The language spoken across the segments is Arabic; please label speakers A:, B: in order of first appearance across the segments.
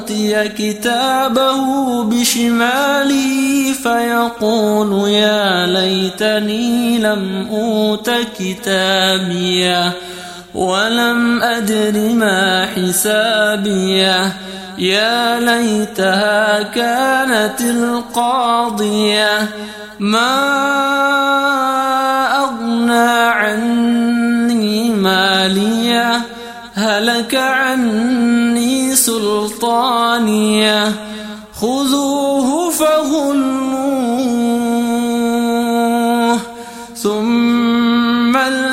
A: أوتي كتابه بشماله فيقول يا ليتني لم أوت كتابيه ولم أدر ما حسابيه يا ليتها كانت القاضية ما أغنى عني مالية هلك عني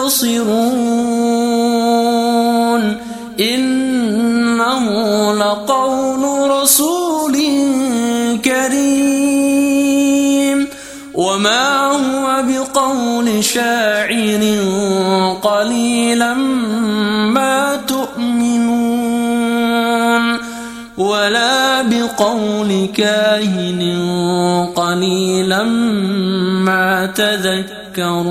A: لا تبصرون إنه لقول رسول كريم. وما هو بقول شاعر قليلا ما تؤمنون. ولا بقول كاهن قليلا ما تذكرون.